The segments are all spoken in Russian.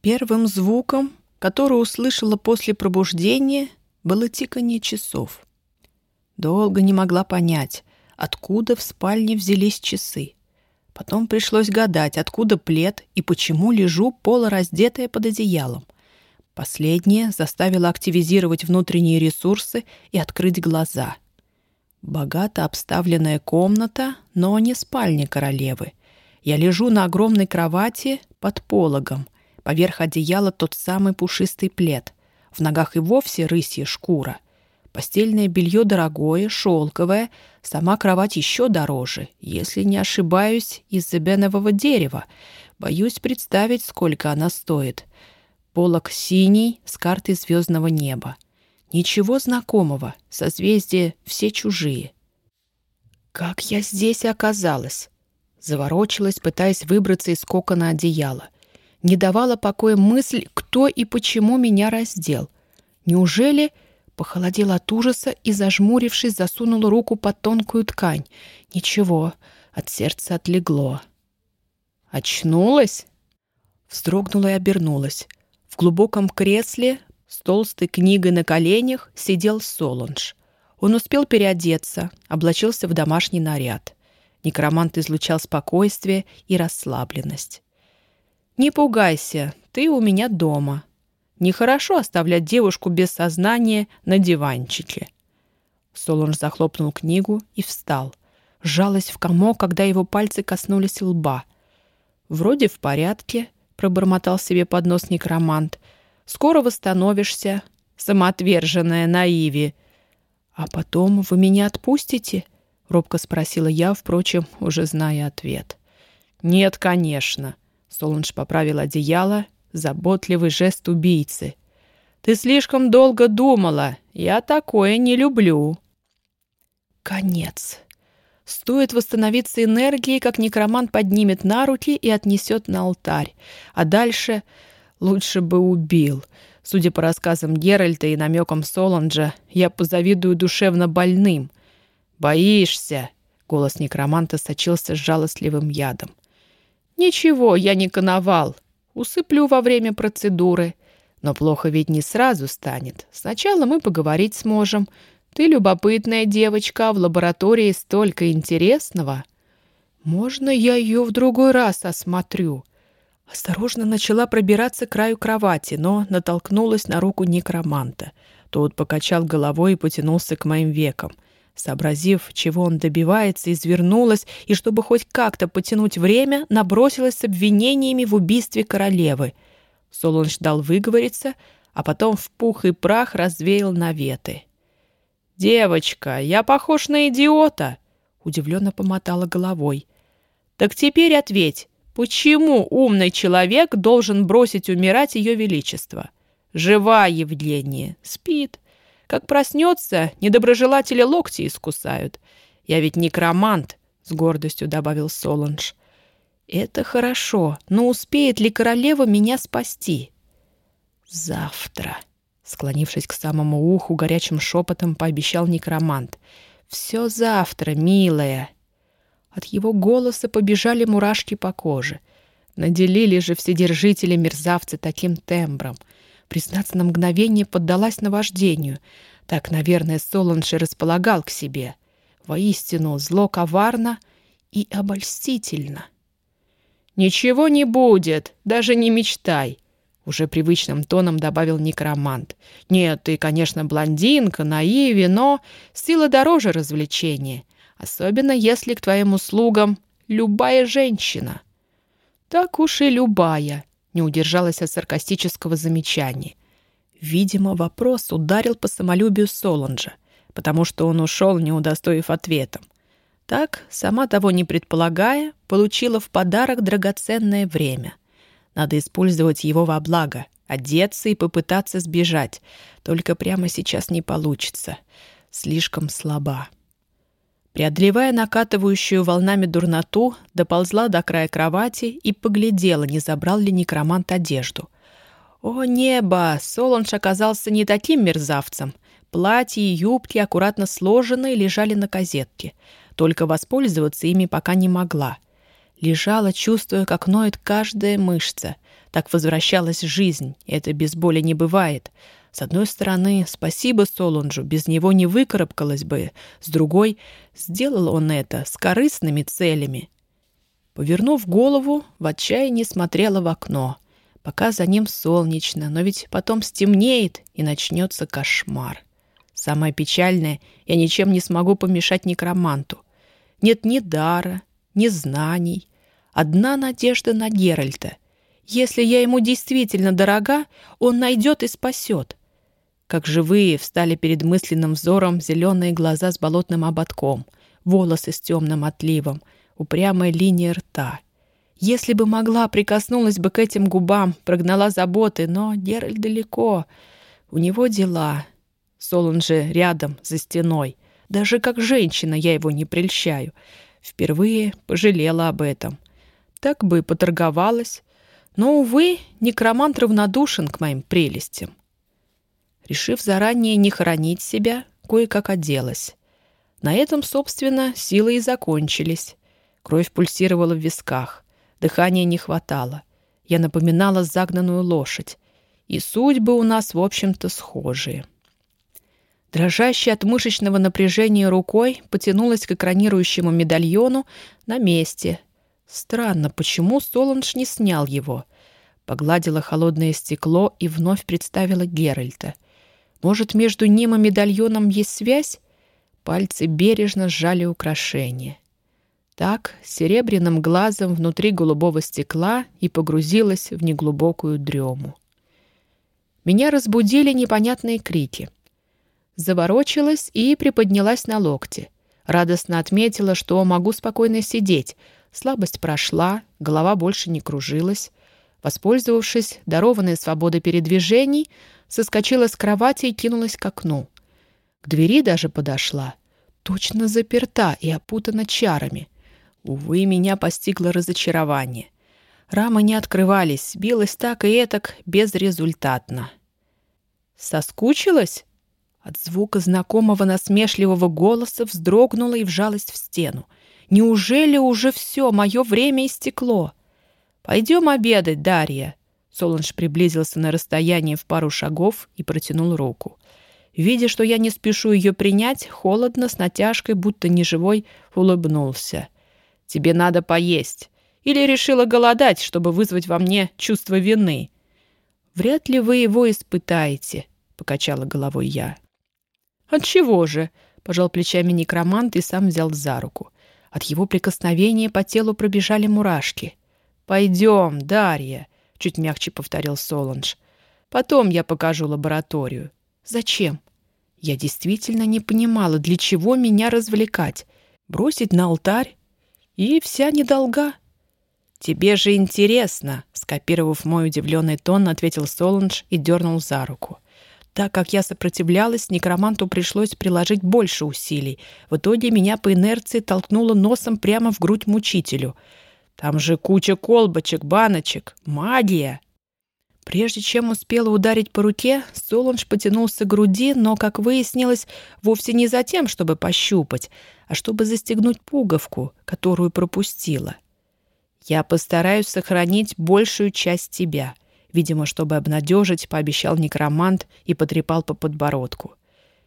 Первым звуком, который услышала после пробуждения, было тиканье часов. Долго не могла понять, откуда в спальне взялись часы. Потом пришлось гадать, откуда плед и почему лежу полураздетая под одеялом. Последнее заставило активизировать внутренние ресурсы и открыть глаза. Богато обставленная комната, но не спальня королевы. Я лежу на огромной кровати под пологом. Поверх одеяла тот самый пушистый плед. В ногах и вовсе рысья шкура — Постельное белье дорогое, шелковое, сама кровать еще дороже, если не ошибаюсь, из эбенового дерева. Боюсь представить, сколько она стоит. Полок синий с картой звездного неба. Ничего знакомого, созвездия все чужие. Как я здесь оказалась? Заворочилась, пытаясь выбраться из кокона одеяла. Не давала покоя мысль, кто и почему меня раздел. Неужели Похолодел от ужаса и, зажмурившись, засунул руку под тонкую ткань. Ничего, от сердца отлегло. «Очнулась?» Вздрогнула и обернулась. В глубоком кресле с толстой книгой на коленях сидел Солонж. Он успел переодеться, облачился в домашний наряд. Некромант излучал спокойствие и расслабленность. «Не пугайся, ты у меня дома», Нехорошо оставлять девушку без сознания на диванчике. Солунж захлопнул книгу и встал. Сжалась в комок, когда его пальцы коснулись лба. «Вроде в порядке», — пробормотал себе под нос некромант. «Скоро восстановишься, самоотверженная наиви». «А потом вы меня отпустите?» — робко спросила я, впрочем, уже зная ответ. «Нет, конечно». Солунж поправил одеяло Заботливый жест убийцы. «Ты слишком долго думала. Я такое не люблю». Конец. Стоит восстановиться энергией, как некромант поднимет на руки и отнесет на алтарь. А дальше лучше бы убил. Судя по рассказам Геральта и намекам Соланджа, я позавидую душевно больным. «Боишься?» — голос некроманта сочился с жалостливым ядом. «Ничего, я не коновал. Усыплю во время процедуры. Но плохо ведь не сразу станет. Сначала мы поговорить сможем. Ты любопытная девочка, а в лаборатории столько интересного. Можно я ее в другой раз осмотрю?» Осторожно начала пробираться к краю кровати, но натолкнулась на руку некроманта. Тот покачал головой и потянулся к моим векам — Сообразив, чего он добивается, извернулась и, чтобы хоть как-то потянуть время, набросилась с обвинениями в убийстве королевы. Солунж дал выговориться, а потом в пух и прах развеял наветы. «Девочка, я похож на идиота!» — удивленно помотала головой. «Так теперь ответь, почему умный человек должен бросить умирать ее величество? Жива Евгения, спит». Как проснется, недоброжелатели локти искусают. Я ведь некромант, — с гордостью добавил Соланж. Это хорошо, но успеет ли королева меня спасти? Завтра, склонившись к самому уху, горячим шепотом пообещал некромант. Все завтра, милая. От его голоса побежали мурашки по коже. Наделили же вседержители мерзавцы таким тембром — Признаться, на мгновение поддалась наваждению. Так, наверное, Соланж располагал к себе. Воистину, зло коварно и обольстительно. «Ничего не будет, даже не мечтай», — уже привычным тоном добавил некромант. «Нет, ты, конечно, блондинка, наиви, но сила дороже развлечения, особенно если к твоим услугам любая женщина». «Так уж и любая», не удержалась от саркастического замечания. Видимо, вопрос ударил по самолюбию Соланжа, потому что он ушел, не удостоив ответом. Так, сама того не предполагая, получила в подарок драгоценное время. Надо использовать его во благо, одеться и попытаться сбежать. Только прямо сейчас не получится. Слишком слаба. Преодолевая накатывающую волнами дурноту, доползла до края кровати и поглядела, не забрал ли некромант одежду. О небо! Солонж оказался не таким мерзавцем. Платья и юбки, аккуратно сложенные, лежали на козетке. Только воспользоваться ими пока не могла. Лежала, чувствуя, как ноет каждая мышца. Так возвращалась жизнь. Это без боли не бывает. С одной стороны, спасибо Солунжу, без него не выкарабкалась бы. С другой, сделал он это с корыстными целями. Повернув голову, в отчаянии смотрела в окно. Пока за ним солнечно, но ведь потом стемнеет и начнется кошмар. Самое печальное, я ничем не смогу помешать некроманту. Нет ни дара, ни знаний. Одна надежда на Геральта. Если я ему действительно дорога, он найдет и спасет. Как живые встали перед мысленным взором зеленые глаза с болотным ободком, волосы с темным отливом, упрямая линия рта. Если бы могла, прикоснулась бы к этим губам, прогнала заботы, но Геральт далеко. У него дела. Солон же рядом, за стеной. Даже как женщина я его не прельщаю. Впервые пожалела об этом. Так бы и поторговалась. Но, увы, некромант равнодушен к моим прелестям. Решив заранее не хоронить себя, кое-как оделась. На этом, собственно, силы и закончились. Кровь пульсировала в висках. Дыхания не хватало. Я напоминала загнанную лошадь. И судьбы у нас, в общем-то, схожие. Дрожащая от мышечного напряжения рукой потянулась к экранирующему медальону на месте. Странно, почему Соланж не снял его? Погладила холодное стекло и вновь представила Геральта. Может, между ним и медальоном есть связь? Пальцы бережно сжали украшение. Так, серебряным глазом внутри голубого стекла и погрузилась в неглубокую дрему. Меня разбудили непонятные крики — заворочилась и приподнялась на локте. Радостно отметила, что могу спокойно сидеть. Слабость прошла, голова больше не кружилась. Воспользовавшись дарованной свободой передвижений, соскочила с кровати и кинулась к окну. К двери даже подошла. Точно заперта и опутана чарами. Увы, меня постигло разочарование. Рамы не открывались, билась так и этак безрезультатно. «Соскучилась?» От звука знакомого насмешливого голоса вздрогнула и вжалась в стену. «Неужели уже все, мое время истекло?» «Пойдем обедать, Дарья!» Солунж приблизился на расстояние в пару шагов и протянул руку. Видя, что я не спешу ее принять, холодно, с натяжкой, будто неживой, улыбнулся. «Тебе надо поесть. Или решила голодать, чтобы вызвать во мне чувство вины?» «Вряд ли вы его испытаете», — покачала головой я. «Отчего же?» — пожал плечами некромант и сам взял за руку. От его прикосновения по телу пробежали мурашки. «Пойдем, Дарья», — чуть мягче повторил Соланж. «Потом я покажу лабораторию». «Зачем?» Я действительно не понимала, для чего меня развлекать. Бросить на алтарь? И вся недолга. «Тебе же интересно», — скопировав мой удивленный тон, ответил Соланж и дернул за руку. Так как я сопротивлялась, некроманту пришлось приложить больше усилий. В итоге меня по инерции толкнуло носом прямо в грудь мучителю. Там же куча колбочек, баночек. Магия! Прежде чем успела ударить по руке, Солунж потянулся к груди, но, как выяснилось, вовсе не за тем, чтобы пощупать, а чтобы застегнуть пуговку, которую пропустила. «Я постараюсь сохранить большую часть тебя», — Видимо, чтобы обнадежить, пообещал некромант и потрепал по подбородку.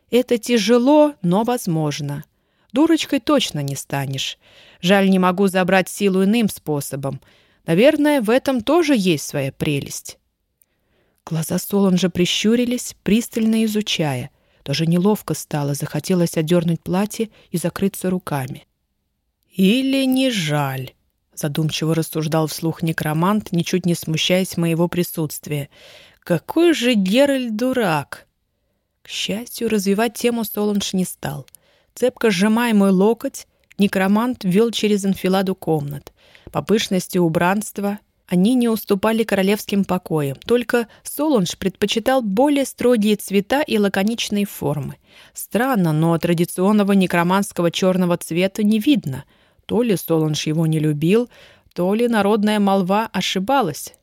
«Это тяжело, но возможно. Дурочкой точно не станешь. Жаль, не могу забрать силу иным способом. Наверное, в этом тоже есть своя прелесть». Глаза Солонжа прищурились, пристально изучая. Даже неловко стало, захотелось одернуть платье и закрыться руками. «Или не жаль?» задумчиво рассуждал вслух некромант, ничуть не смущаясь моего присутствия. «Какой же Геральт дурак!» К счастью, развивать тему Солунж не стал. Цепко сжимая мой локоть, некромант вел через анфиладу комнат. По пышности убранства они не уступали королевским покоям, только Солунж предпочитал более строгие цвета и лаконичные формы. Странно, но традиционного некроманского черного цвета не видно — то ли Солонж его не любил, то ли народная молва ошибалась.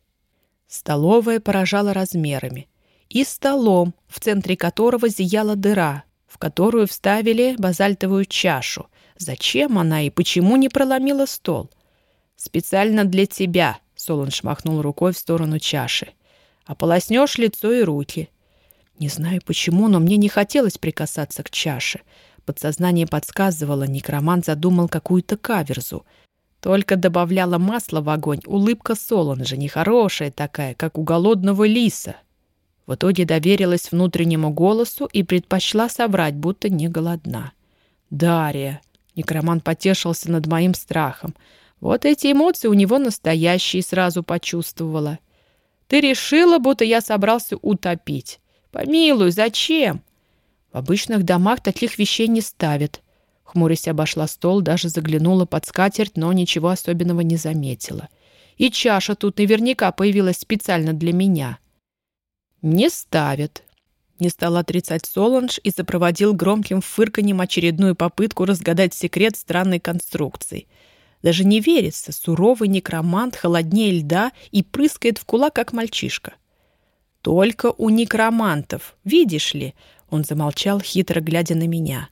Столовая поражала размерами. И столом, в центре которого зияла дыра, которую вставили базальтовую чашу. Зачем она и почему не проломила стол? «Специально для тебя», — Солунж махнул рукой в сторону чаши. «Ополоснешь лицо и руки». Не знаю почему, но мне не хотелось прикасаться к чаше. Подсознание подсказывало, некромант задумал какую-то каверзу. Только добавляла масло в огонь улыбка Солонжа, нехорошая такая, как у голодного лиса. В итоге доверилась внутреннему голосу и предпочла соврать, будто не голодна. «Дарья!» — некромант потешился над моим страхом. Вот эти эмоции у него настоящие, сразу почувствовала. «Ты решила, будто я собрался утопить. Помилуй, зачем?» «В обычных домах таких вещей не ставят». Хмурясь обошла стол, даже заглянула под скатерть, но ничего особенного не заметила. «И чаша тут наверняка появилась специально для меня». «Не ставят», — не стал отрицать Соланж и запроводил громким фырканьем очередную попытку разгадать секрет странной конструкции. Даже не верится, суровый некромант холоднее льда и прыскает в кулак, как мальчишка. «Только у некромантов, видишь ли?» Он замолчал, хитро глядя на меня.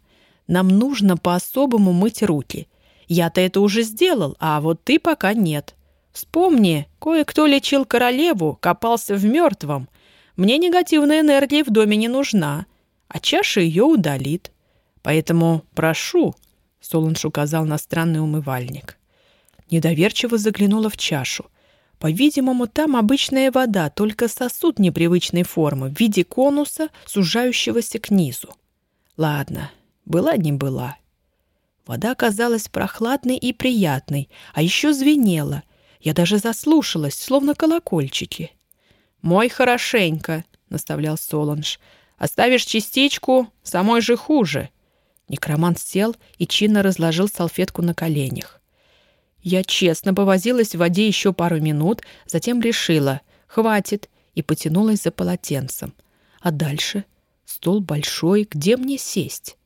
«Нам нужно по-особому мыть руки. Я-то это уже сделал, а вот ты пока нет. Вспомни, кое-кто лечил королеву, копался в мертвом. Мне негативная энергия в доме не нужна, а чаша ее удалит. Поэтому прошу, — Солунж указал на странный умывальник. Недоверчиво заглянула в чашу. По-видимому, там обычная вода, только сосуд непривычной формы, в виде конуса, сужающегося к низу. Ладно, была не была. Вода казалась прохладной и приятной, а еще звенела. Я даже заслушалась, словно колокольчики. «Мой хорошенько», — наставлял Солонж. «Оставишь частичку, самой же хуже». Некромант сел и чинно разложил салфетку на коленях. Я честно повозилась в воде еще пару минут, затем решила «хватит» и потянулась за полотенцем. А дальше стол большой, где мне сесть?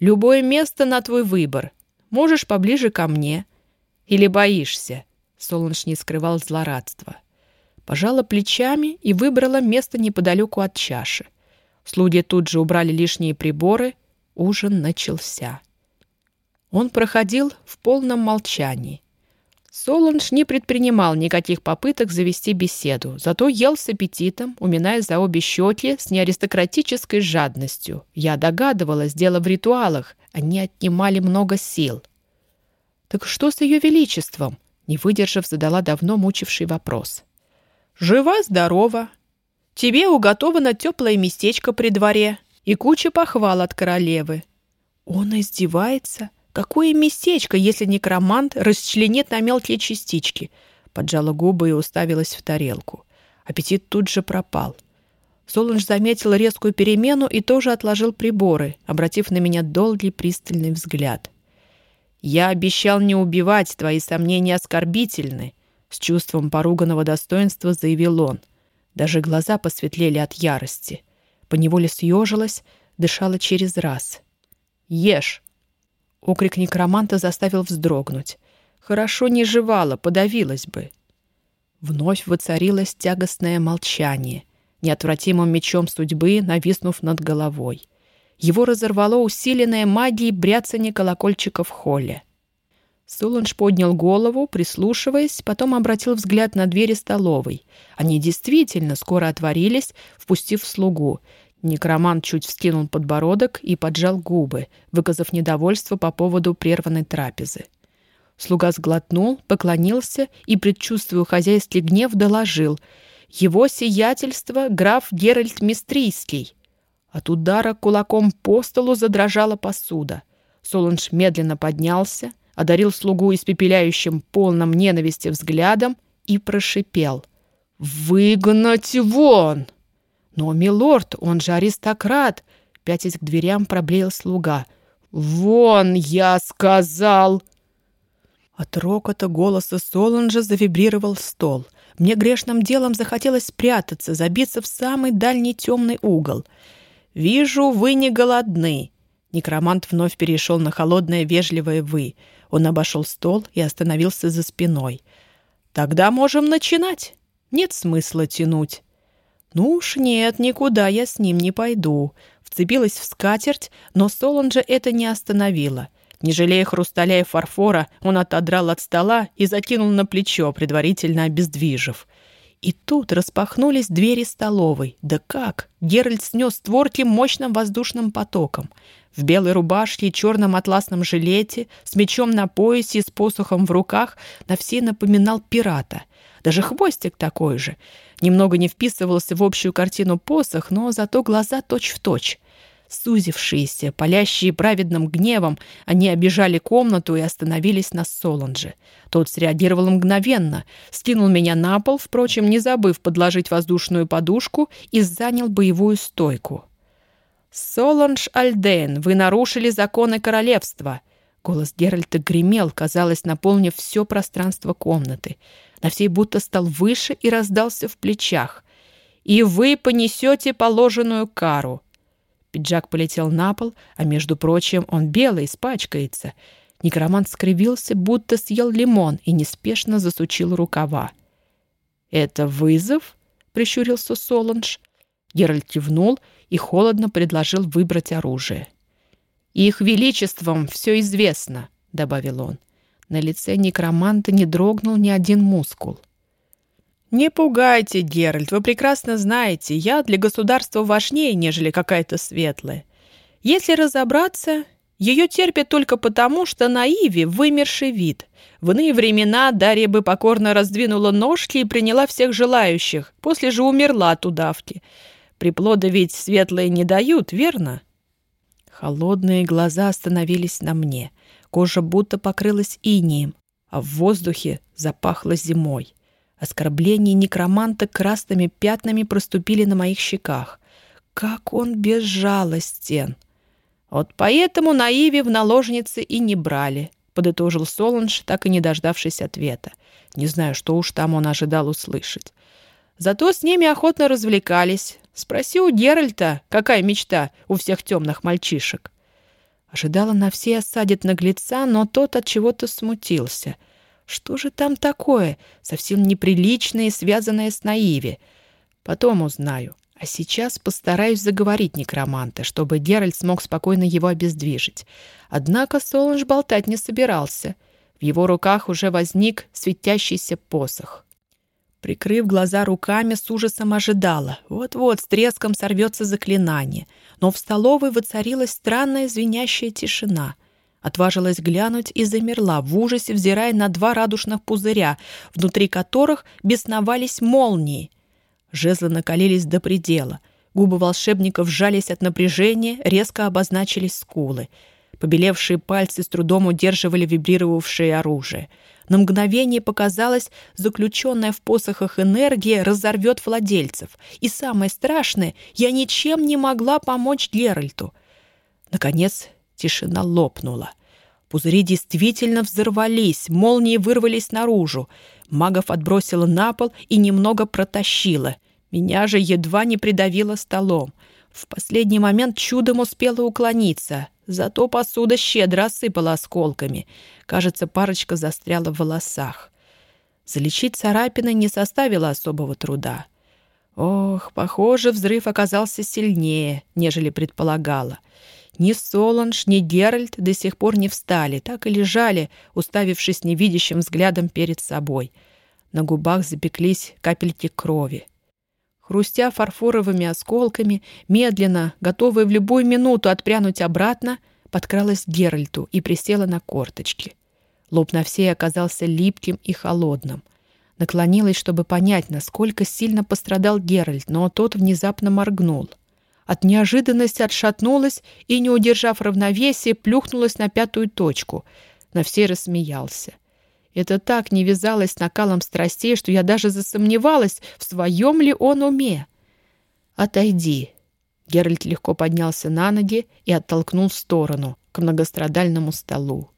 Любое место на твой выбор. Можешь поближе ко мне. Или боишься?» Солунж не скрывал злорадства. Пожала плечами и выбрала место неподалеку от чаши. Слуги тут же убрали лишние приборы. Ужин начался. Он проходил в полном молчании. Соланж не предпринимал никаких попыток завести беседу, зато ел с аппетитом, уминая за обе щеки с неаристократической жадностью. Я догадывалась, дело в ритуалах, они отнимали много сил. «Так что с ее величеством?» Не выдержав, задала давно мучивший вопрос. «Жива-здорова. Тебе уготовано теплое местечко при дворе и куча похвал от королевы». «Он издевается?» Какое местечко, если некромант расчленит на мелкие частички? Поджала губы и уставилась в тарелку. Аппетит тут же пропал. Солунж заметил резкую перемену и тоже отложил приборы, обратив на меня долгий пристальный взгляд. «Я обещал не убивать, твои сомнения оскорбительны», — с чувством поруганного достоинства заявил он. Даже глаза посветлели от ярости. Поневоле съежилась, дышала через раз. «Ешь!» Окрик некроманта заставил вздрогнуть. Хорошо не жевала, подавилась бы. Вновь воцарилось тягостное молчание, неотвратимым мечом судьбы нависнув над головой. Его разорвало усиленное магией бряцание колокольчика в холле. Суланж поднял голову, прислушиваясь, потом обратил взгляд на двери столовой. Они действительно скоро отворились, впустив слугу, Некромант чуть вскинул подбородок и поджал губы, выказав недовольство по поводу прерванной трапезы. Слуга сглотнул, поклонился и, предчувствуя хозяйский гнев, доложил. «Его сиятельство — граф Геральт Мистрийский». От удара кулаком по столу задрожала посуда. Солунж медленно поднялся, одарил слугу испепеляющим полным ненависти взглядом и прошипел. «Выгнать вон!» «Но, милорд, он же аристократ!» Пятясь к дверям, проблеял слуга. «Вон, я сказал!» От рокота голоса Соланжа завибрировал стол. Мне грешным делом захотелось спрятаться, забиться в самый дальний темный угол. «Вижу, вы не голодны!» Некромант вновь перешел на холодное вежливое «вы». Он обошел стол и остановился за спиной. «Тогда можем начинать. Нет смысла тянуть». «Ну уж нет, никуда я с ним не пойду». Вцепилась в скатерть, но Солонжа это не остановило. Не жалея хрусталя и фарфора, он отодрал от стола и закинул на плечо, предварительно обездвижив. И тут распахнулись двери столовой. Да как! Геральт снес створки мощным воздушным потоком. В белой рубашке и черном атласном жилете, с мечом на поясе и с посохом в руках, на все напоминал пирата. Даже хвостик такой же. Немного не вписывался в общую картину посох, но зато глаза точь-в-точь. Точь. Сузившиеся, палящие праведным гневом, они обижали комнату и остановились на Соланже. Тот среагировал мгновенно, скинул меня на пол, впрочем, не забыв подложить воздушную подушку и занял боевую стойку. «Соланж Альден, вы нарушили законы королевства!» Голос Геральта гремел, казалось, наполнив все пространство комнаты. На всей будто стал выше и раздался в плечах. «И вы понесете положенную кару!» Пиджак полетел на пол, а, между прочим, он белый, испачкается. Некромант скривился, будто съел лимон и неспешно засучил рукава. «Это вызов?» — прищурился Соланж. Геральт кивнул и холодно предложил выбрать оружие. «Их величеством все известно», — добавил он. На лице некроманта не дрогнул ни один мускул. «Не пугайте, Геральт, вы прекрасно знаете, я для государства важнее, нежели какая-то светлая. Если разобраться, ее терпят только потому, что на Иве вымерший вид. В иные времена Дарья бы покорно раздвинула ножки и приняла всех желающих, после же умерла от удавки. Приплода ведь светлые не дают, верно?» Холодные глаза остановились на мне. Кожа будто покрылась инием, а в воздухе запахло зимой. Оскорбления некроманта красными пятнами проступили на моих щеках. Как он безжалостен! Вот поэтому на Иве в наложницы и не брали, подытожил Соланж, так и не дождавшись ответа. Не знаю, что уж там он ожидал услышать. Зато с ними охотно развлекались. Спроси у Геральта, какая мечта у всех темных мальчишек. Ожидала на все осадит наглеца, но тот от чего-то смутился — что же там такое, совсем неприличное и связанное с Наиви? Потом узнаю. А сейчас постараюсь заговорить некроманта, чтобы Геральт смог спокойно его обездвижить. Однако Солунж болтать не собирался. В его руках уже возник светящийся посох. Прикрыв глаза руками, с ужасом ожидала. Вот-вот с треском сорвется заклинание. Но в столовой воцарилась странная звенящая тишина — Отважилась глянуть и замерла, в ужасе взирая на два радужных пузыря, внутри которых бесновались молнии. Жезлы накалились до предела. Губы волшебников сжались от напряжения, резко обозначились скулы. Побелевшие пальцы с трудом удерживали вибрировавшее оружие. На мгновение показалось, заключенная в посохах энергия разорвет владельцев. И самое страшное, я ничем не могла помочь Геральту. Наконец Тишина лопнула. Пузыри действительно взорвались, молнии вырвались наружу. Магов отбросило на пол и немного протащило. Меня же едва не придавило столом. В последний момент чудом успела уклониться. Зато посуда щедро осыпала осколками. Кажется, парочка застряла в волосах. Залечить царапины не составило особого труда. Ох, похоже, взрыв оказался сильнее, нежели предполагала. Ни Соланж, ни Геральт до сих пор не встали, так и лежали, уставившись невидящим взглядом перед собой. На губах запеклись капельки крови. Хрустя фарфоровыми осколками, медленно, готовая в любую минуту отпрянуть обратно, подкралась к Геральту и присела на корточки. Лоб на всей оказался липким и холодным. Наклонилась, чтобы понять, насколько сильно пострадал Геральт, но тот внезапно моргнул — от неожиданности отшатнулась и, не удержав равновесия, плюхнулась на пятую точку. На все рассмеялся. Это так не вязалось с накалом страстей, что я даже засомневалась, в своем ли он уме. «Отойди». Геральт легко поднялся на ноги и оттолкнул в сторону, к многострадальному столу.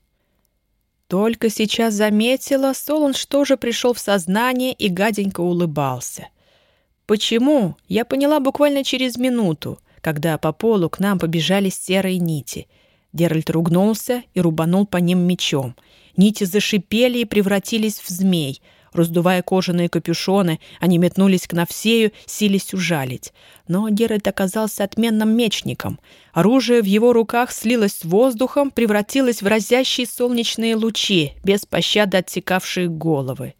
Только сейчас заметила, Солунж тоже пришел в сознание и гаденько улыбался. Почему? Я поняла буквально через минуту, когда по полу к нам побежали серые нити. Геральт ругнулся и рубанул по ним мечом. Нити зашипели и превратились в змей. Раздувая кожаные капюшоны, они метнулись к Навсею, сились ужалить. Но Геральт оказался отменным мечником. Оружие в его руках слилось с воздухом, превратилось в разящие солнечные лучи, без пощады отсекавшие головы.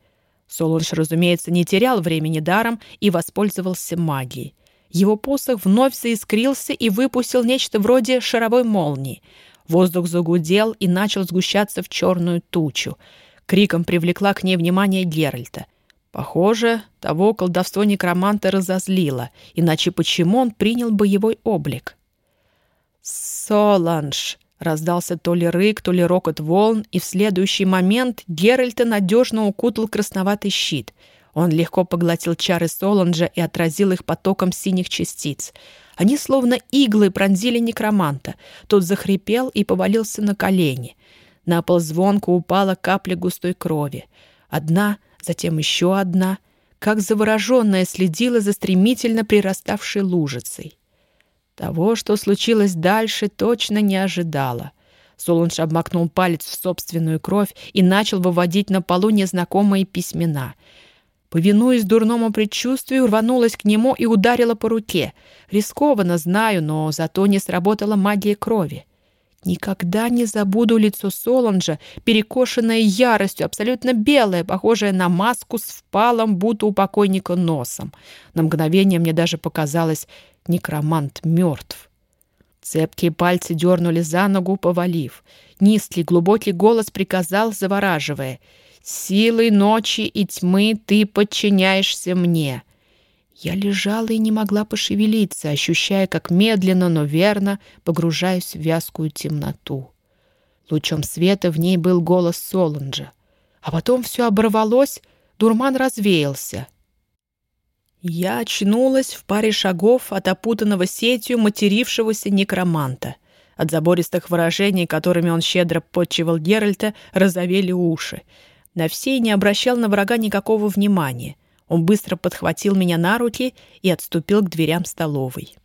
Солунж, разумеется, не терял времени даром и воспользовался магией. Его посох вновь заискрился и выпустил нечто вроде шаровой молнии. Воздух загудел и начал сгущаться в черную тучу. Криком привлекла к ней внимание Геральта. Похоже, того колдовство некроманта разозлило, иначе почему он принял боевой облик? «Соланж!» — раздался то ли рык, то ли рокот волн, и в следующий момент Геральта надежно укутал красноватый щит — он легко поглотил чары Соланджа и отразил их потоком синих частиц. Они словно иглы пронзили некроманта. Тот захрипел и повалился на колени. На пол звонко упала капля густой крови. Одна, затем еще одна. Как завороженная следила за стремительно прираставшей лужицей. Того, что случилось дальше, точно не ожидала. Солунж обмакнул палец в собственную кровь и начал выводить на полу незнакомые письмена — Повинуясь дурному предчувствию, рванулась к нему и ударила по руке. Рискованно, знаю, но зато не сработала магия крови. Никогда не забуду лицо Солонжа, перекошенное яростью, абсолютно белое, похожее на маску с впалом, будто у покойника носом. На мгновение мне даже показалось, некромант мертв. Цепкие пальцы дернули за ногу, повалив. Низкий, глубокий голос приказал, завораживая — Силой ночи и тьмы ты подчиняешься мне. Я лежала и не могла пошевелиться, ощущая, как медленно, но верно погружаюсь в вязкую темноту. Лучом света в ней был голос Соланджа. А потом все оборвалось, дурман развеялся. Я очнулась в паре шагов от опутанного сетью матерившегося некроманта. От забористых выражений, которыми он щедро подчивал Геральта, разовели уши. Навсей не обращал на врага никакого внимания. Он быстро подхватил меня на руки и отступил к дверям столовой.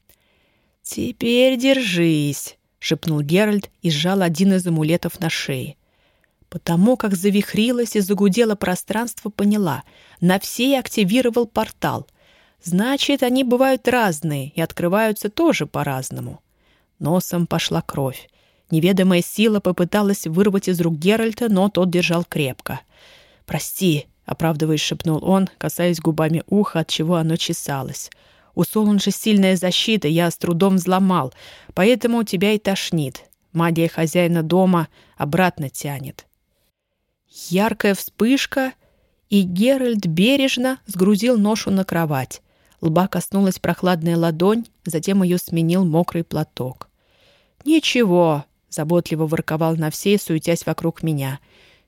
«Теперь держись», — шепнул Геральт и сжал один из амулетов на шее. Потому как завихрилось и загудело пространство, поняла. Навсей активировал портал. Значит, они бывают разные и открываются тоже по-разному. Носом пошла кровь. Неведомая сила попыталась вырвать из рук Геральта, но тот держал крепко. «Прости», — оправдываясь, шепнул он, касаясь губами уха, от чего оно чесалось. «У Солунжа сильная защита, я с трудом взломал, поэтому тебя и тошнит. Магия хозяина дома обратно тянет». Яркая вспышка, и Геральт бережно сгрузил ношу на кровать. Лба коснулась прохладная ладонь, затем ее сменил мокрый платок. «Ничего», Заботливо ворковал на всей, суетясь вокруг меня.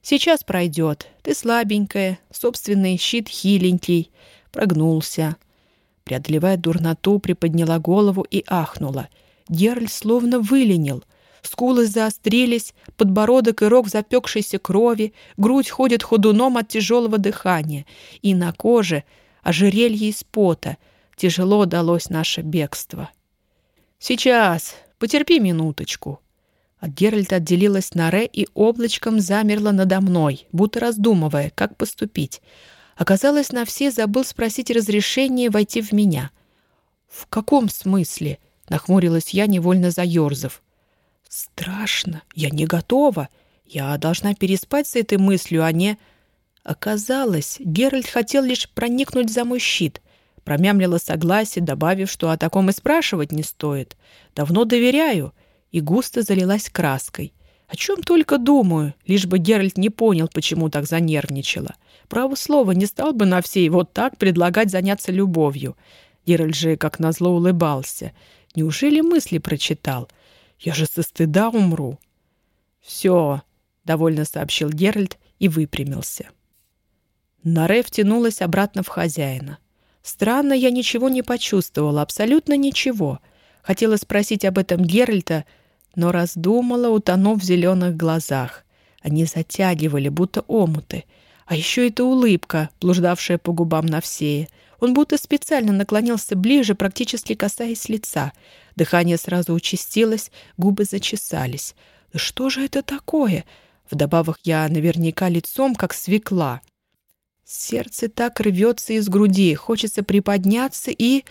«Сейчас пройдет. Ты слабенькая, собственный щит хиленький». Прогнулся. Преодолевая дурноту, приподняла голову и ахнула. Герль словно выленил. Скулы заострились, подбородок и рог запекшейся крови, грудь ходит ходуном от тяжелого дыхания. И на коже ожерелье из пота. Тяжело далось наше бегство. «Сейчас, потерпи минуточку», от Геральта отделилась Наре и облачком замерла надо мной, будто раздумывая, как поступить. Оказалось, на все забыл спросить разрешение войти в меня. «В каком смысле?» — нахмурилась я, невольно заерзав. «Страшно. Я не готова. Я должна переспать с этой мыслью, а не...» Оказалось, Геральт хотел лишь проникнуть за мой щит. Промямлила согласие, добавив, что о таком и спрашивать не стоит. «Давно доверяю» и густо залилась краской. О чем только думаю, лишь бы Геральт не понял, почему так занервничала. Право слово, не стал бы на всей вот так предлагать заняться любовью. Геральт же, как назло, улыбался. Неужели мысли прочитал? Я же со стыда умру. «Все», — довольно сообщил Геральт и выпрямился. Наре втянулась обратно в хозяина. Странно, я ничего не почувствовала, абсолютно ничего. Хотела спросить об этом Геральта, но раздумала, утонув в зеленых глазах. Они затягивали, будто омуты. А еще эта улыбка, блуждавшая по губам Навсея. Он будто специально наклонился ближе, практически касаясь лица. Дыхание сразу участилось, губы зачесались. что же это такое? Вдобавок я наверняка лицом, как свекла. Сердце так рвется из груди, хочется приподняться и,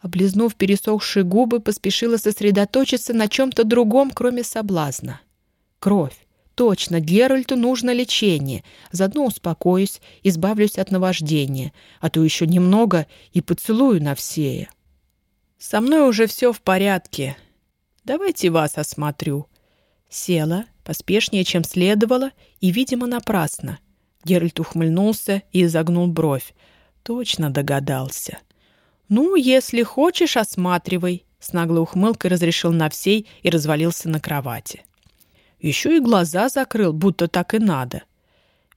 облизнув пересохшие губы, поспешила сосредоточиться на чем-то другом, кроме соблазна. Кровь. Точно, Геральту нужно лечение. Заодно успокоюсь, избавлюсь от наваждения, а то еще немного и поцелую на всея. Со мной уже все в порядке. Давайте вас осмотрю. Села, поспешнее, чем следовало, и, видимо, напрасно. Геральт ухмыльнулся и изогнул бровь. Точно догадался. «Ну, если хочешь, осматривай», — с наглой ухмылкой разрешил на всей и развалился на кровати. Еще и глаза закрыл, будто так и надо.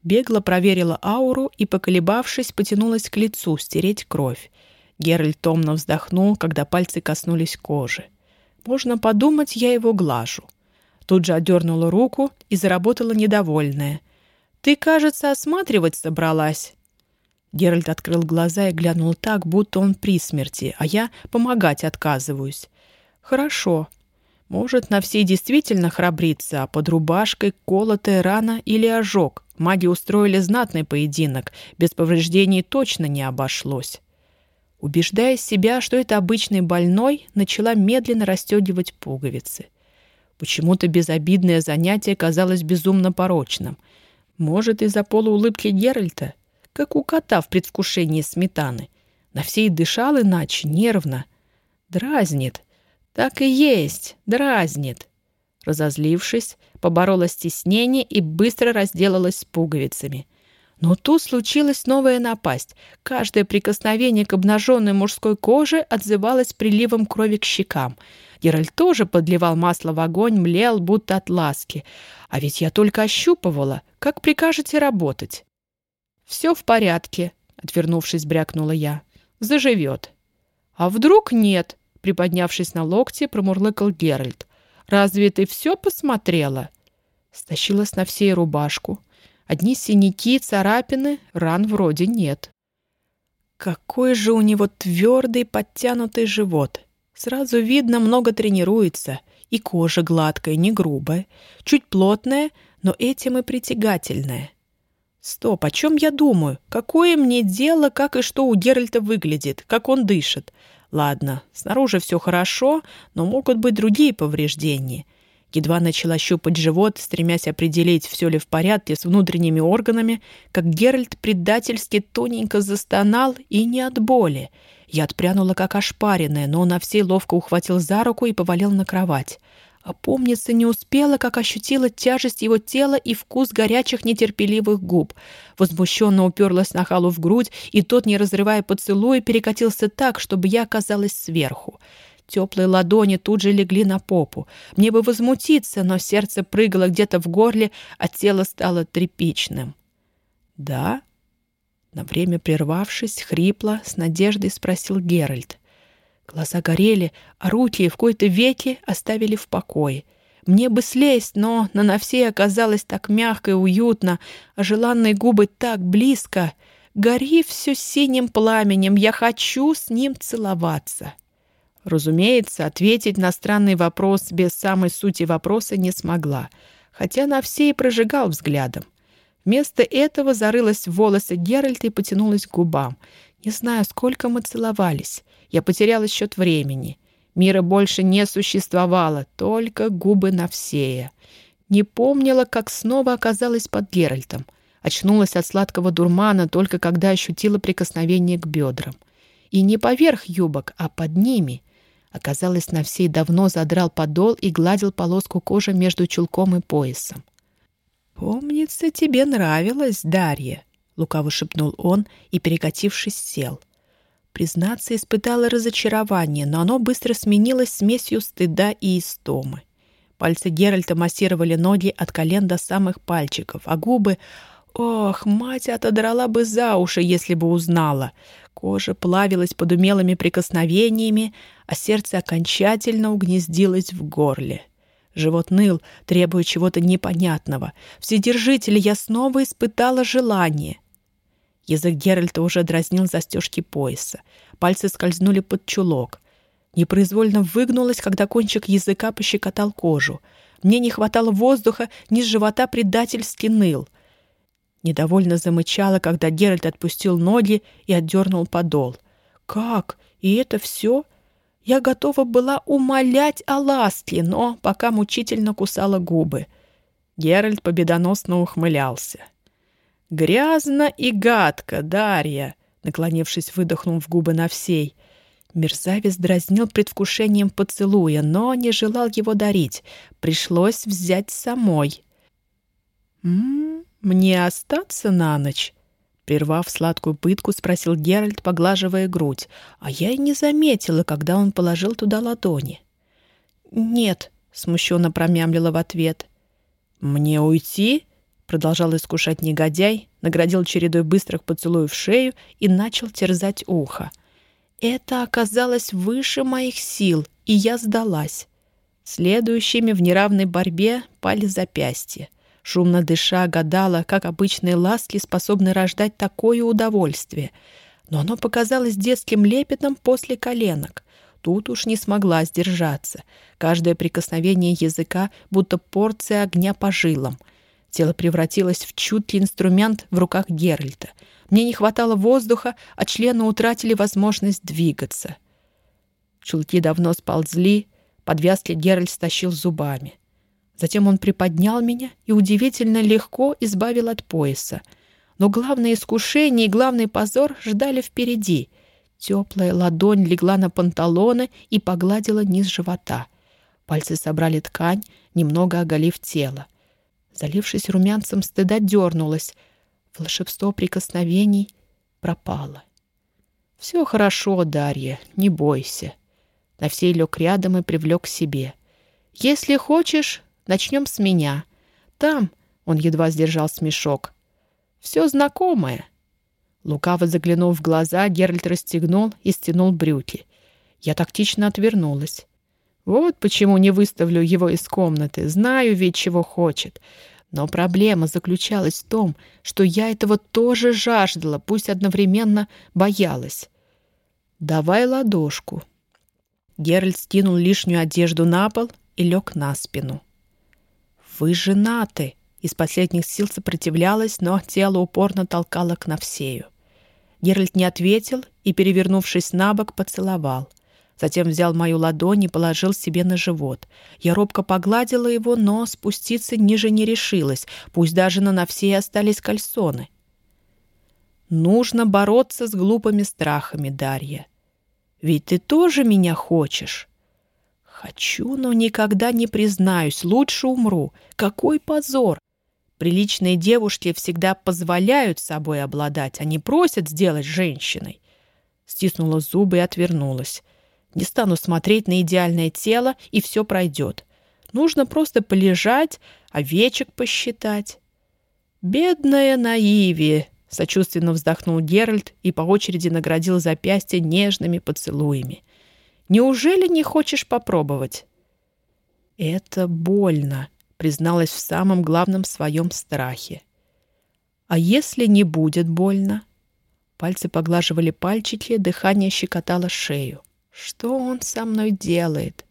Бегло проверила ауру и, поколебавшись, потянулась к лицу стереть кровь. Геральт томно вздохнул, когда пальцы коснулись кожи. «Можно подумать, я его глажу». Тут же отдернула руку и заработала недовольная. «Ты, кажется, осматривать собралась». Геральт открыл глаза и глянул так, будто он при смерти, а я помогать отказываюсь. «Хорошо. Может, на всей действительно храбриться, а под рубашкой колотая рана или ожог. Маги устроили знатный поединок, без повреждений точно не обошлось». Убеждая себя, что это обычный больной, начала медленно расстегивать пуговицы. Почему-то безобидное занятие казалось безумно порочным. Может, из-за полуулыбки Геральта? Как у кота в предвкушении сметаны. На всей дышал иначе, нервно. Дразнит. Так и есть, дразнит. Разозлившись, поборола стеснение и быстро разделалась с пуговицами. Но тут случилась новая напасть. Каждое прикосновение к обнаженной мужской коже отзывалось приливом крови к щекам. Геральт тоже подливал масло в огонь, млел, будто от ласки. А ведь я только ощупывала. Как прикажете работать? «Все в порядке», — отвернувшись, брякнула я. «Заживет». «А вдруг нет?» — приподнявшись на локте, промурлыкал Геральт. «Разве ты все посмотрела?» Стащилась на всей рубашку. Одни синяки, царапины, ран вроде нет. Какой же у него твердый, подтянутый живот. Сразу видно, много тренируется. И кожа гладкая, не грубая. Чуть плотная, но этим и притягательная. Стоп, о чем я думаю? Какое мне дело, как и что у Геральта выглядит, как он дышит? Ладно, снаружи все хорошо, но могут быть другие повреждения. Едва начала щупать живот, стремясь определить, все ли в порядке с внутренними органами, как Геральт предательски тоненько застонал и не от боли. Я отпрянула, как ошпаренная, но он всей ловко ухватил за руку и повалил на кровать. Опомниться не успела, как ощутила тяжесть его тела и вкус горячих нетерпеливых губ. Возмущенно уперлась на халу в грудь, и тот, не разрывая поцелуя, перекатился так, чтобы я оказалась сверху. Теплые ладони тут же легли на попу. Мне бы возмутиться, но сердце прыгало где-то в горле, а тело стало тряпичным. «Да?» На время прервавшись, хрипло, с надеждой спросил Геральт. Глаза горели, а руки в какой-то веке оставили в покое. Мне бы слезть, но на Навсей оказалось так мягко и уютно, а желанные губы так близко. Гори все синим пламенем, я хочу с ним целоваться. Разумеется, ответить на странный вопрос без самой сути вопроса не смогла, хотя на все и прожигал взглядом. Вместо этого зарылась в волосы Геральта и потянулась к губам. Не знаю, сколько мы целовались. Я потеряла счет времени. Мира больше не существовало, только губы Навсея. Не помнила, как снова оказалась под Геральтом. Очнулась от сладкого дурмана только когда ощутила прикосновение к бедрам. И не поверх юбок, а под ними — Оказалось, на всей давно задрал подол и гладил полоску кожи между чулком и поясом. «Помнится, тебе нравилось, Дарья», — лукаво шепнул он и, перекатившись, сел. Признаться, испытала разочарование, но оно быстро сменилось смесью стыда и истомы. Пальцы Геральта массировали ноги от колен до самых пальчиков, а губы... Ох, мать отодрала бы за уши, если бы узнала. Кожа плавилась под умелыми прикосновениями, а сердце окончательно угнездилось в горле. Живот ныл, требуя чего-то непонятного. Вседержитель я снова испытала желание. Язык Геральта уже дразнил застежки пояса. Пальцы скользнули под чулок. Непроизвольно выгнулась, когда кончик языка пощекотал кожу. Мне не хватало воздуха, низ живота предательски ныл — Недовольно замычала, когда Геральт отпустил ноги и отдернул подол. «Как? И это все?» Я готова была умолять о ласке, но пока мучительно кусала губы. Геральт победоносно ухмылялся. «Грязно и гадко, Дарья!» Наклонившись, выдохнул в губы на всей. Мерзавец дразнил предвкушением поцелуя, но не желал его дарить. Пришлось взять самой. «М -м, «Мне остаться на ночь?» Прервав сладкую пытку, спросил Геральт, поглаживая грудь, а я и не заметила, когда он положил туда ладони. «Нет», — смущенно промямлила в ответ. «Мне уйти?» — продолжал искушать негодяй, наградил чередой быстрых поцелуев шею и начал терзать ухо. Это оказалось выше моих сил, и я сдалась. Следующими в неравной борьбе пали запястья. Шумно дыша, гадала, как обычные ласки способны рождать такое удовольствие. Но оно показалось детским лепетом после коленок. Тут уж не смогла сдержаться. Каждое прикосновение языка будто порция огня по жилам. Тело превратилось в чуткий инструмент в руках Геральта. Мне не хватало воздуха, а члены утратили возможность двигаться. Чулки давно сползли, подвязки Геральт стащил зубами. Затем он приподнял меня и удивительно легко избавил от пояса. Но главное искушение и главный позор ждали впереди. Теплая ладонь легла на панталоны и погладила низ живота. Пальцы собрали ткань, немного оголив тело. Залившись румянцем, стыда дернулась. Волшебство прикосновений пропало. «Все хорошо, Дарья, не бойся». На всей лег рядом и привлек к себе. «Если хочешь, Начнем с меня. Там, — он едва сдержал смешок, — все знакомое. Лукаво заглянув в глаза, Геральт расстегнул и стянул брюки. Я тактично отвернулась. Вот почему не выставлю его из комнаты. Знаю ведь, чего хочет. Но проблема заключалась в том, что я этого тоже жаждала, пусть одновременно боялась. «Давай ладошку». Геральт скинул лишнюю одежду на пол и лег на спину. «Вы женаты!» Из последних сил сопротивлялась, но тело упорно толкало к Навсею. Геральт не ответил и, перевернувшись на бок, поцеловал. Затем взял мою ладонь и положил себе на живот. Я робко погладила его, но спуститься ниже не решилась, пусть даже на Навсее остались кальсоны. «Нужно бороться с глупыми страхами, Дарья. Ведь ты тоже меня хочешь?» Хочу, но никогда не признаюсь, лучше умру. Какой позор! Приличные девушки всегда позволяют собой обладать, а не просят сделать женщиной. Стиснула зубы и отвернулась. Не стану смотреть на идеальное тело, и все пройдет. Нужно просто полежать, овечек посчитать. «Бедная Наиви!» — сочувственно вздохнул Геральт и по очереди наградил запястье нежными поцелуями. Неужели не хочешь попробовать?» «Это больно», — призналась в самом главном своем страхе. «А если не будет больно?» Пальцы поглаживали пальчики, дыхание щекотало шею. «Что он со мной делает?»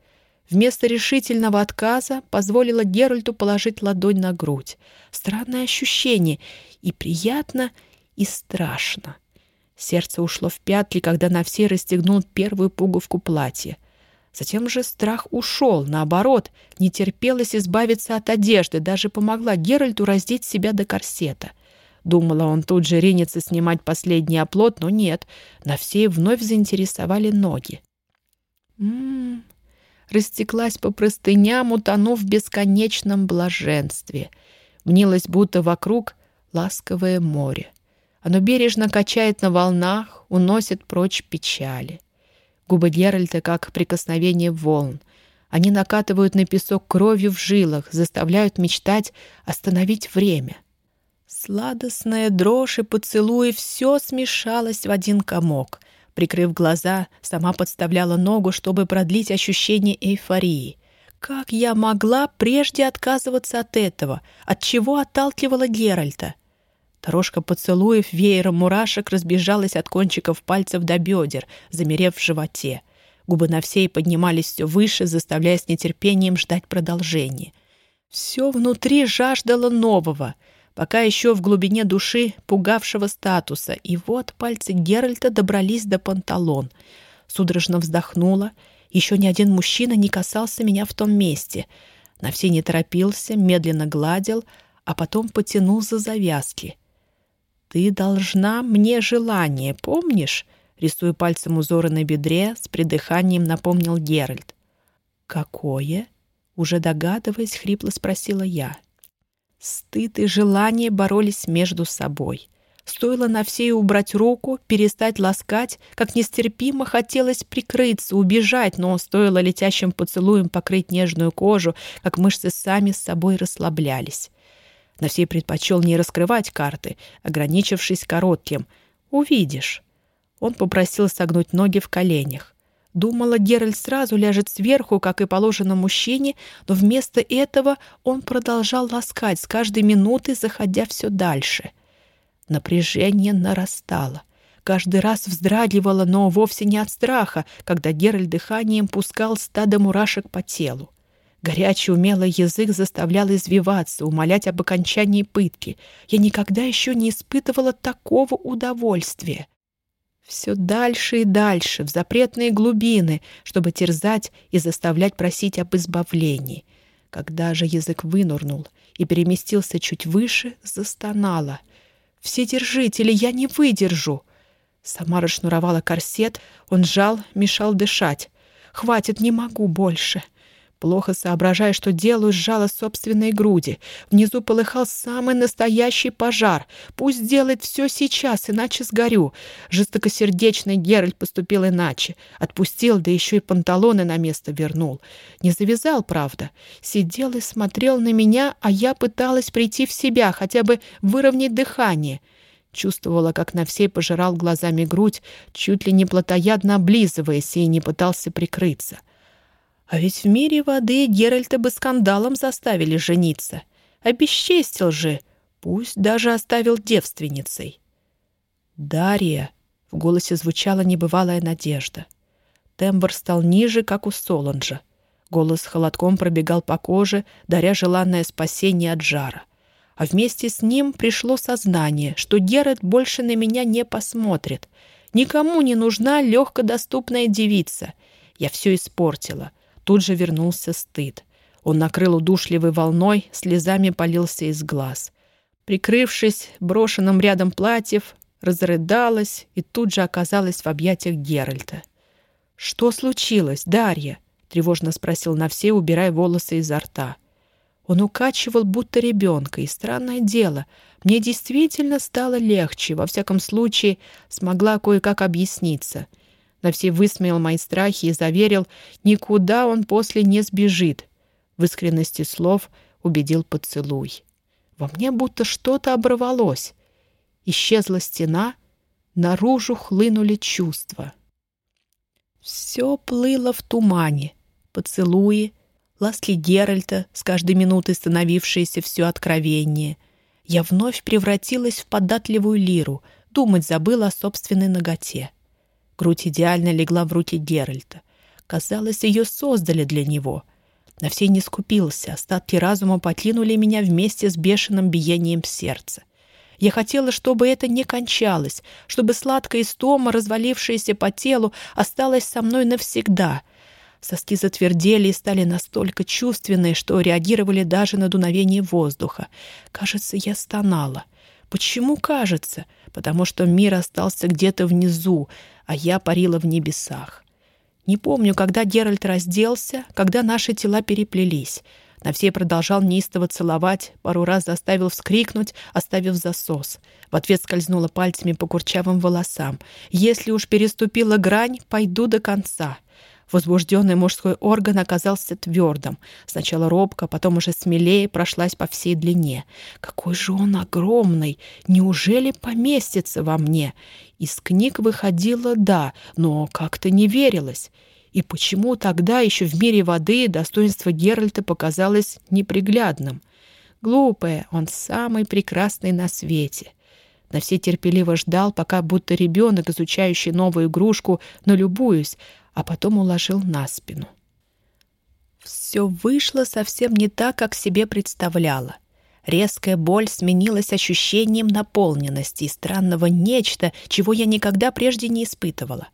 Вместо решительного отказа позволила Геральту положить ладонь на грудь. Странное ощущение. И приятно, и страшно. Сердце ушло в пятки, когда на все расстегнул первую пуговку платья. Затем же страх ушел, наоборот, не терпелось избавиться от одежды, даже помогла Геральту раздеть себя до корсета. Думала, он тут же ринется снимать последний оплот, но нет, на все вновь заинтересовали ноги. М-м-м, растеклась по простыням, утонув в бесконечном блаженстве. Мнилось, будто вокруг ласковое море. Оно бережно качает на волнах, уносит прочь печали. Губы Геральта как прикосновение волн. Они накатывают на песок кровью в жилах, заставляют мечтать остановить время. Сладостная дрожь и поцелуи все смешалось в один комок. Прикрыв глаза, сама подставляла ногу, чтобы продлить ощущение эйфории. Как я могла прежде отказываться от этого? От чего отталкивала Геральта? Дорожка поцелуев веером мурашек разбежалась от кончиков пальцев до бедер, замерев в животе. Губы на всей поднимались все выше, заставляя с нетерпением ждать продолжения. Все внутри жаждало нового. пока еще в глубине души пугавшего статуса. И вот пальцы Геральта добрались до панталон. Судорожно вздохнула. Еще ни один мужчина не касался меня в том месте. На все не торопился, медленно гладил, а потом потянул за завязки. «Ты должна мне желание, помнишь?» Рисуя пальцем узоры на бедре, с придыханием напомнил Геральт. «Какое?» Уже догадываясь, хрипло спросила я. Стыд и желание боролись между собой. Стоило на всей убрать руку, перестать ласкать, как нестерпимо хотелось прикрыться, убежать, но стоило летящим поцелуем покрыть нежную кожу, как мышцы сами с собой расслаблялись. На всей предпочел не раскрывать карты, ограничившись коротким. «Увидишь». Он попросил согнуть ноги в коленях. Думала, Геральт сразу ляжет сверху, как и положено мужчине, но вместо этого он продолжал ласкать, с каждой минуты заходя все дальше. Напряжение нарастало. Каждый раз вздрагивала, но вовсе не от страха, когда Геральт дыханием пускал стадо мурашек по телу. Горячий умелый язык заставлял извиваться, умолять об окончании пытки. Я никогда еще не испытывала такого удовольствия. Все дальше и дальше, в запретные глубины, чтобы терзать и заставлять просить об избавлении. Когда же язык вынурнул и переместился чуть выше, застонала. «Все держители, я не выдержу!» Сама расшнуровала корсет, он жал, мешал дышать. «Хватит, не могу больше!» Плохо соображая, что делаю, сжала собственные груди. Внизу полыхал самый настоящий пожар. Пусть делает все сейчас, иначе сгорю. Жестокосердечный Геральт поступил иначе. Отпустил, да еще и панталоны на место вернул. Не завязал, правда. Сидел и смотрел на меня, а я пыталась прийти в себя, хотя бы выровнять дыхание. Чувствовала, как на всей пожирал глазами грудь, чуть ли не плотоядно облизываясь, и не пытался прикрыться. — а ведь в мире воды Геральта бы скандалом заставили жениться. Обесчестил же, пусть даже оставил девственницей. «Дарья!» — в голосе звучала небывалая надежда. Тембр стал ниже, как у Солонжа. Голос холодком пробегал по коже, даря желанное спасение от жара. А вместе с ним пришло сознание, что Геральт больше на меня не посмотрит. Никому не нужна легкодоступная девица. Я все испортила — Тут же вернулся стыд. Он накрыл удушливой волной, слезами полился из глаз. Прикрывшись брошенным рядом платьев, разрыдалась и тут же оказалась в объятиях Геральта. «Что случилось, Дарья?» — тревожно спросил на все, убирая волосы изо рта. Он укачивал, будто ребенка, и странное дело, мне действительно стало легче, во всяком случае, смогла кое-как объясниться — на все высмеял мои страхи и заверил, никуда он после не сбежит. В искренности слов убедил поцелуй. Во мне будто что-то оборвалось. Исчезла стена, наружу хлынули чувства. Все плыло в тумане. Поцелуи, ласки Геральта, с каждой минутой становившиеся все откровеннее. Я вновь превратилась в податливую лиру, думать забыла о собственной ноготе. Грудь идеально легла в руки Геральта. Казалось, ее создали для него. На все не скупился, остатки разума покинули меня вместе с бешеным биением сердца. Я хотела, чтобы это не кончалось, чтобы сладкая истома, развалившаяся по телу, осталась со мной навсегда. Соски затвердели и стали настолько чувственные, что реагировали даже на дуновение воздуха. Кажется, я стонала. Почему кажется? Потому что мир остался где-то внизу, а я парила в небесах. Не помню, когда Геральт разделся, когда наши тела переплелись. На все продолжал неистово целовать, пару раз заставил вскрикнуть, оставив засос. В ответ скользнула пальцами по курчавым волосам. «Если уж переступила грань, пойду до конца». Возбужденный мужской орган оказался твердым. Сначала робко, потом уже смелее прошлась по всей длине. Какой же он огромный! Неужели поместится во мне? Из книг выходило «да», но как-то не верилось. И почему тогда еще в мире воды достоинство Геральта показалось неприглядным? Глупое, он самый прекрасный на свете. На все терпеливо ждал, пока будто ребенок, изучающий новую игрушку, но любуюсь, а потом уложил на спину. Все вышло совсем не так, как себе представляла. Резкая боль сменилась ощущением наполненности и странного нечто, чего я никогда прежде не испытывала.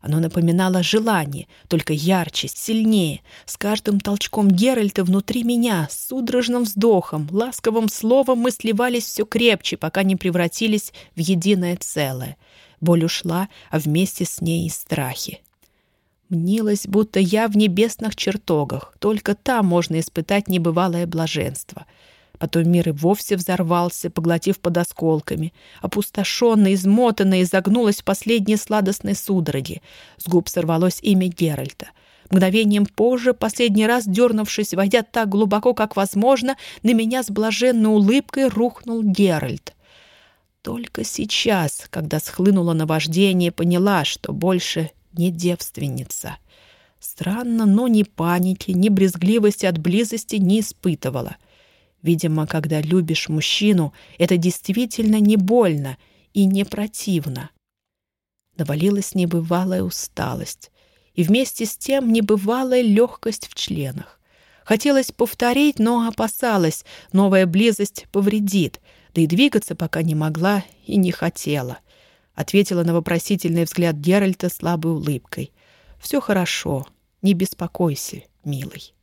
Оно напоминало желание, только ярче, сильнее. С каждым толчком Геральта внутри меня, с судорожным вздохом, ласковым словом мы сливались все крепче, пока не превратились в единое целое. Боль ушла, а вместе с ней и страхи. Мнилось, будто я в небесных чертогах, только там можно испытать небывалое блаженство — Потом мир и вовсе взорвался, поглотив под осколками. Опустошенно, измотанно, изогнулась в последней сладостной судороги. С губ сорвалось имя Геральта. Мгновением позже, последний раз дернувшись, войдя так глубоко, как возможно, на меня с блаженной улыбкой рухнул Геральт. Только сейчас, когда схлынуло наваждение, поняла, что больше не девственница. Странно, но ни паники, ни брезгливости от близости не испытывала — Видимо, когда любишь мужчину, это действительно не больно и не противно. Навалилась небывалая усталость и вместе с тем небывалая легкость в членах. Хотелось повторить, но опасалась, новая близость повредит, да и двигаться пока не могла и не хотела. Ответила на вопросительный взгляд Геральта слабой улыбкой. «Все хорошо, не беспокойся, милый».